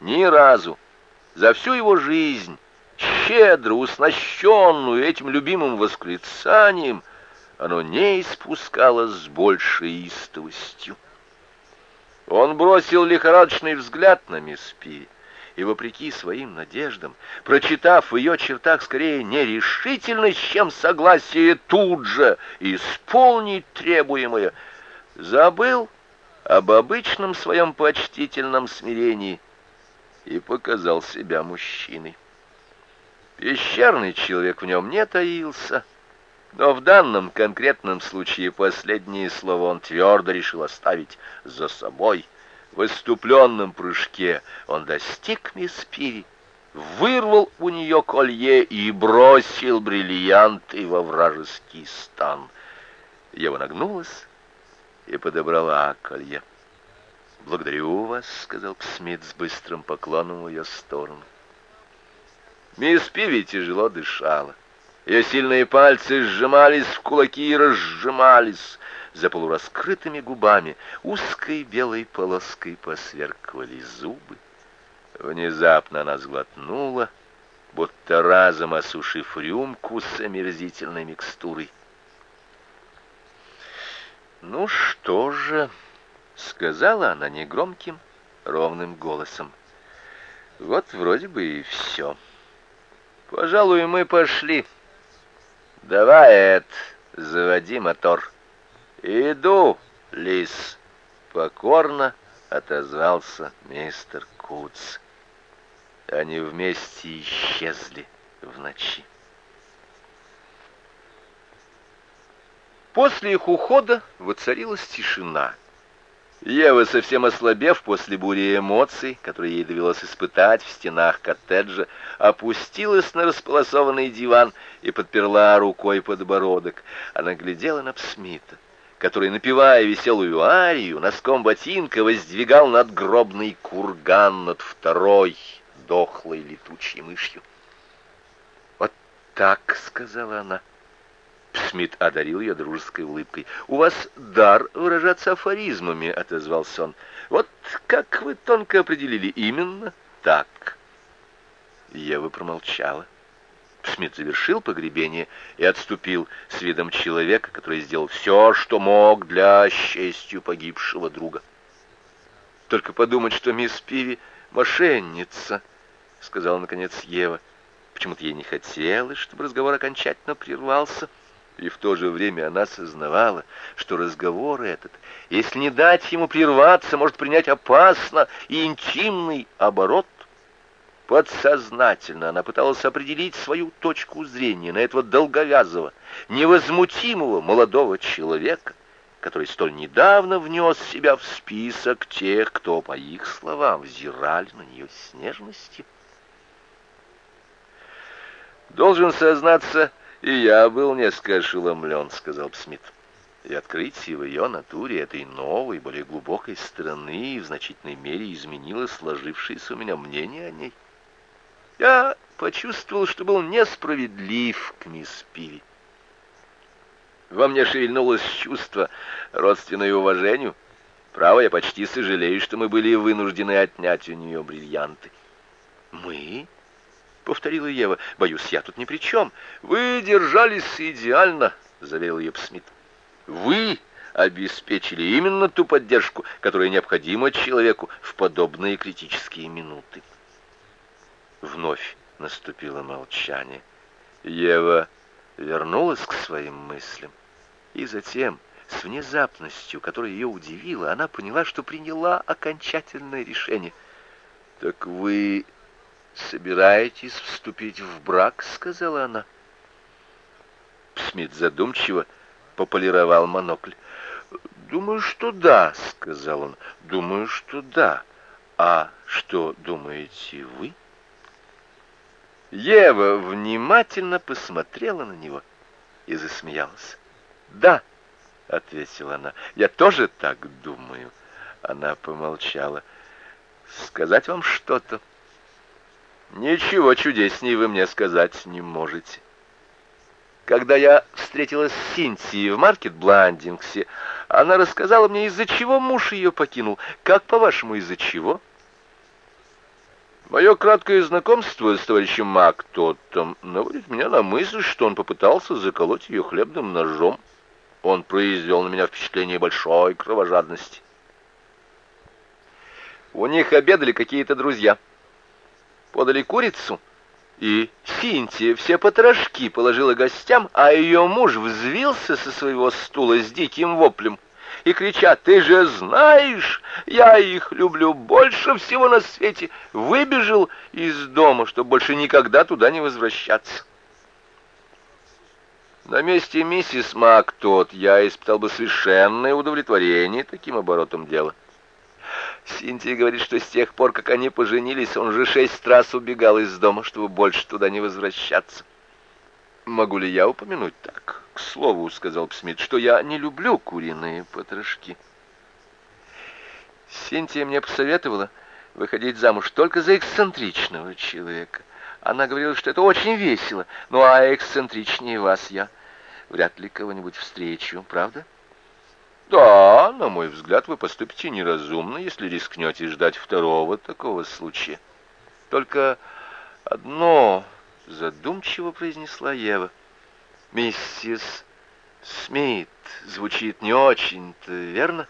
ни разу за всю его жизнь, щедро уснащенную этим любимым восклицанием, оно не испускалось с большей истовостью. Он бросил лихорадочный взгляд на мисс Пи, и, вопреки своим надеждам, прочитав в ее чертах скорее нерешительность, чем согласие тут же исполнить требуемое, забыл об обычном своем почтительном смирении и показал себя мужчиной. Пещерный человек в нем не таился, но в данном конкретном случае последнее слово он твердо решил оставить за собой. В выступленном прыжке он достиг мисс Пири, вырвал у нее колье и бросил бриллианты во вражеский стан. Ева нагнулась и подобрала колье. «Благодарю вас», — сказал Смит с быстрым поклоном в ее сторону. Мисс Пиви тяжело дышала. Ее сильные пальцы сжимались в кулаки и разжимались. За полураскрытыми губами узкой белой полоской посверкивали зубы. Внезапно она сглотнула, будто разом осушив рюмку с омерзительной микстурой. «Ну что же», — сказала она негромким, ровным голосом, — «вот вроде бы и все. Пожалуй, мы пошли». «Давай, Эд, заводи мотор». «Иду, лис», — покорно отозвался мистер Куц. Они вместе исчезли в ночи. После их ухода воцарилась тишина. Ева, совсем ослабев после бури эмоций, которые ей довелось испытать в стенах коттеджа, опустилась на располосованный диван и подперла рукой подбородок. Она глядела на Псмита, который, напевая веселую арию, носком ботинка воздвигал надгробный курган над второй дохлой летучей мышью. «Вот так», — сказала она, — Смит одарил ее дружеской улыбкой. «У вас дар выражаться афоризмами», — отозвался он. «Вот как вы тонко определили, именно так». Ева промолчала. Смит завершил погребение и отступил с видом человека, который сделал все, что мог для счастью погибшего друга. «Только подумать, что мисс Пиви — мошенница», — сказала, наконец, Ева. Почему-то ей не хотелось, чтобы разговор окончательно прервался. — и в то же время она сознавала, что разговор этот, если не дать ему прерваться, может принять опасно и интимный оборот. Подсознательно она пыталась определить свою точку зрения на этого долговязого, невозмутимого молодого человека, который столь недавно внес себя в список тех, кто, по их словам, взирали на нее с нежностью. Должен сознаться, «И я был несколько ошеломлен», — сказал Смит. «И открытие в ее натуре этой новой, более глубокой стороны в значительной мере изменило сложившееся у меня мнение о ней. Я почувствовал, что был несправедлив к мисс Пиви. Во мне шевельнулось чувство, родственное уважению. Право, я почти сожалею, что мы были вынуждены отнять у нее бриллианты. «Мы?» — повторила Ева. «Боюсь, я тут ни при чем. Вы держались идеально», — заверил ее Смит. «Вы обеспечили именно ту поддержку, которая необходима человеку в подобные критические минуты». Вновь наступило молчание. Ева вернулась к своим мыслям, и затем, с внезапностью, которая ее удивила, она поняла, что приняла окончательное решение. «Так вы собираетесь вступить в брак?» — сказала она. Смит задумчиво пополировал монокль. «Думаю, что да», — сказал он. «Думаю, что да. А что думаете вы?» Ева внимательно посмотрела на него и засмеялась. «Да», — ответила она, — «я тоже так думаю». Она помолчала. «Сказать вам что-то?» Ничего чудеснее вы мне сказать не можете. Когда я встретилась с Синтией в маркет-бландингсе, она рассказала мне, из-за чего муж ее покинул. Как, по-вашему, из-за чего? Мое краткое знакомство с товарищем Мактоттом наводит меня на мысль, что он попытался заколоть ее хлебным ножом. Он произвел на меня впечатление большой кровожадности. У них обедали какие-то друзья. Подали курицу, и Синтия все потрошки положила гостям, а ее муж взвился со своего стула с диким воплем — и кричат «Ты же знаешь, я их люблю больше всего на свете!» Выбежал из дома, чтобы больше никогда туда не возвращаться. На месте миссис Мак тот я испытал бы совершенное удовлетворение таким оборотом дела. Синтия говорит, что с тех пор, как они поженились, он же шесть раз убегал из дома, чтобы больше туда не возвращаться. Могу ли я упомянуть так? К слову, сказал Псмит, что я не люблю куриные потрошки. Синтия мне посоветовала выходить замуж только за эксцентричного человека. Она говорила, что это очень весело. Ну, а эксцентричнее вас я вряд ли кого-нибудь встречу, правда? Да, на мой взгляд, вы поступите неразумно, если рискнете ждать второго такого случая. Только одно задумчиво произнесла Ева. Миссис Смит звучит не очень-то, верно?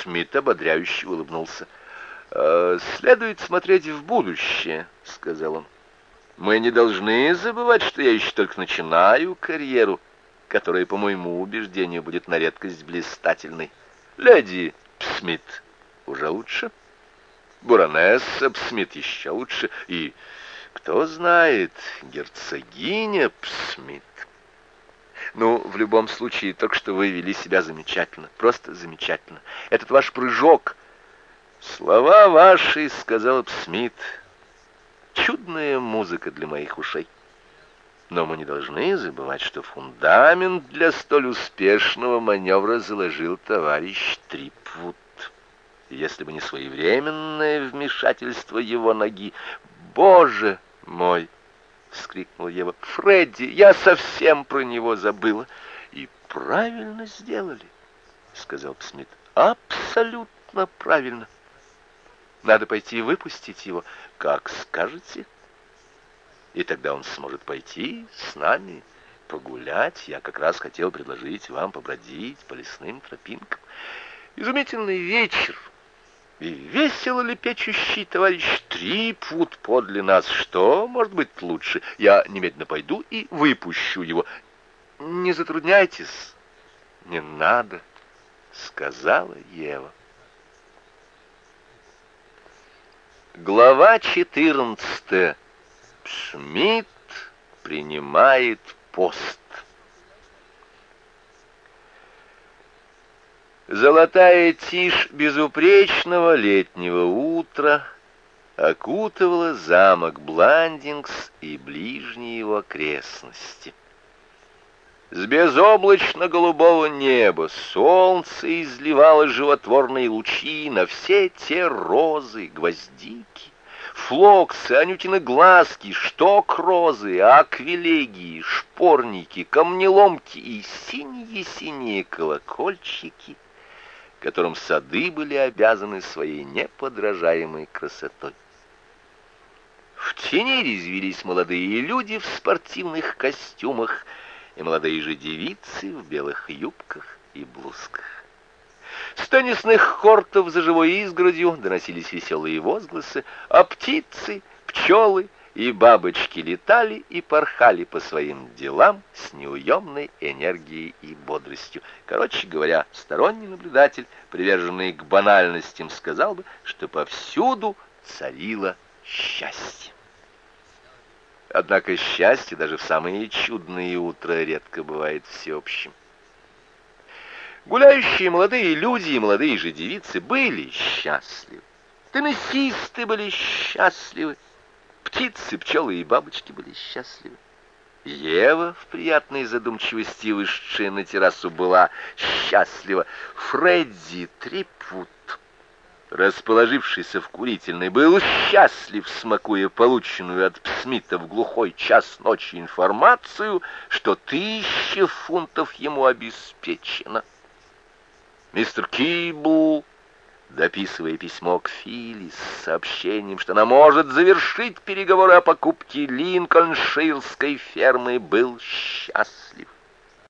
Смит ободряюще улыбнулся. «Э, «Следует смотреть в будущее», — сказал он. «Мы не должны забывать, что я еще только начинаю карьеру, которая, по моему убеждению, будет на редкость блистательной. Леди Смит уже лучше, баронесса Смит еще лучше, и кто знает, герцогиня Псмит. Ну, в любом случае, только что вы вели себя замечательно, просто замечательно. Этот ваш прыжок... Слова ваши, сказал Псмит, чудная музыка для моих ушей. Но мы не должны забывать, что фундамент для столь успешного маневра заложил товарищ Трипвуд. Если бы не своевременное вмешательство его ноги, Боже мой!» — вскрикнула Ева. «Фредди, я совсем про него забыла!» «И правильно сделали!» — сказал Смит. «Абсолютно правильно! Надо пойти выпустить его, как скажете. И тогда он сможет пойти с нами погулять. Я как раз хотел предложить вам побродить по лесным тропинкам. Изумительный вечер!» И весело ли печущий товарищ Трипвуд подле нас? Что может быть лучше? Я немедленно пойду и выпущу его. Не затрудняйтесь. Не надо, сказала Ева. Глава 14. Шмидт принимает пост. Золотая тишь безупречного летнего утра окутывала замок Бландингс и ближние его окрестности. С безоблачно-голубого неба солнце изливало животворные лучи на все те розы, гвоздики, флоксы, анютины глазки, шток розы, аквилегии, шпорники, камнеломки и синие-синие колокольчики — которым сады были обязаны своей неподражаемой красотой. В тени резвились молодые люди в спортивных костюмах и молодые же девицы в белых юбках и блузках. С теннисных кортов за живой изгородью доносились веселые возгласы, а птицы, пчелы и бабочки летали и порхали по своим делам с неуемной энергией и бодростью. Короче говоря, сторонний наблюдатель, приверженный к банальностям, сказал бы, что повсюду царило счастье. Однако счастье даже в самые чудные утра редко бывает всеобщим. Гуляющие молодые люди и молодые же девицы были счастливы. Теннисисты были счастливы. Птицы, пчелы и бабочки были счастливы. Ева в приятной задумчивости, вышедшая на террасу, была счастлива. Фредди Трипвуд, расположившийся в курительной, был счастлив, смакуя полученную от Смита в глухой час ночи информацию, что тысяча фунтов ему обеспечено. Мистер Кибл дописывая письмо к Филис с сообщением, что она может завершить переговоры о покупке линкольнширской фермы, был счастлив.